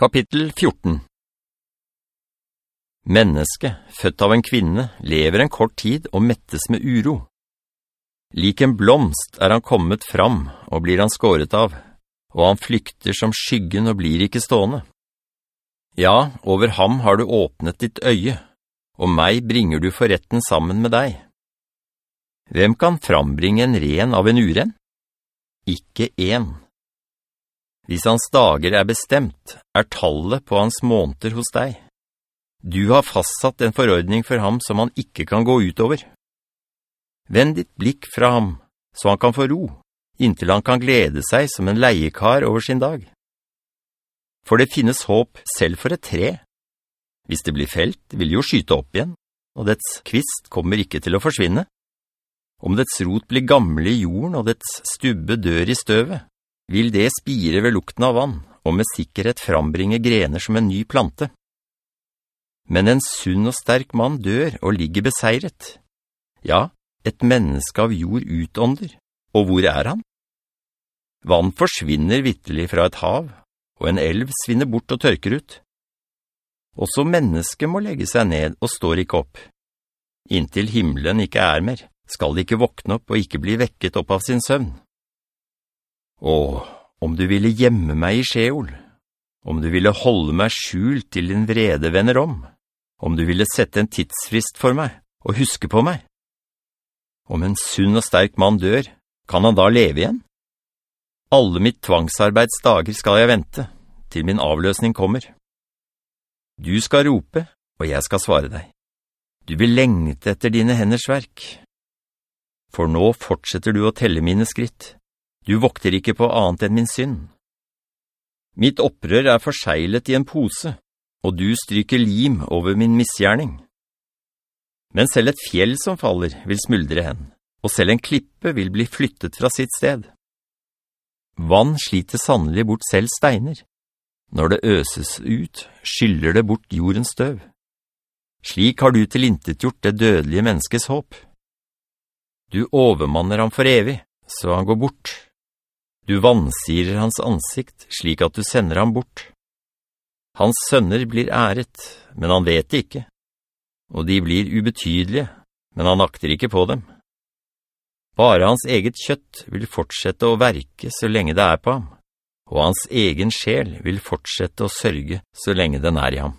Kapittel 14 Menneske, født av en kvinne, lever en kort tid og mettes med uro. Lik en blomst er han kommet fram, og blir han skåret av, og han flykter som skyggen og blir ikke stående. Ja, over ham har du åpnet ditt øye, og meg bringer du for retten sammen med deg. Hvem kan frambringe en ren av en uren? Ikke en. Hvis hans dager er bestemt, er tallet på hans måneder hos deg. Du har fastsatt en forordning for ham som han ikke kan gå utover. Vend ditt blikk fra ham, så han kan få ro, inntil han kan glede seg som en leiekar over sin dag. For det finnes håp selv for et tre. Hvis det blir felt, vil jo skyte opp igjen, og dets kvist kommer ikke til å forsvinne. Om dets rot blir gamle i jorden, og dets stubbe dør i støvet, vil det spire ved lukten av vann, og med sikkerhet frambringe grener som en ny plante. Men en sunn og sterk mann dør og ligger beseiret. Ja, et menneske av jord utånder. Og hvor er han? Vann forsvinner vittelig fra et hav, og en elv svinner bort og tørker ut. Også mennesket må legge seg ned og står ikke opp. Inntil himmelen ikke er mer, skal de ikke våkne opp og ikke bli vekket opp av sin søvn. Åh, om du ville gjemme meg i Sheol, om du ville holde meg skjult til din vrede venner om, om du ville sette en tidsfrist for meg og huske på meg. Om en sunn og sterk mann dør, kan han da leve igjen? Alle mitt tvangsarbeidsdager skal jeg vente, til min avløsning kommer. Du skal rope, og jeg skal svare deg. Du vil lengte etter dine henders verk. For nå fortsetter du å telle mine skritt. Du vokter ikke på annet enn min synd. Mitt opprør er forseglet i en pose, og du stryker lim over min misgjerning. Men selv et fjell som faller vil smuldre hen, og selv en klippe vil bli flyttet fra sitt sted. Vann sliter sannelig bort selv steiner. Når det øses ut, skyller det bort jordens støv. Slik har du tilintetgjort det dødelige menneskes håp. Du overmanner ham for evig, så han går bort. Du vannsirer hans ansikt slik at du sender ham bort. Hans sønner blir æret, men han vet det ikke. Og de blir ubetydelige, men han akter ikke på dem. Bare hans eget kjøtt vil fortsette å verke så lenge det er på ham, og hans egen sjel vil fortsette å sørge så lenge den er i ham.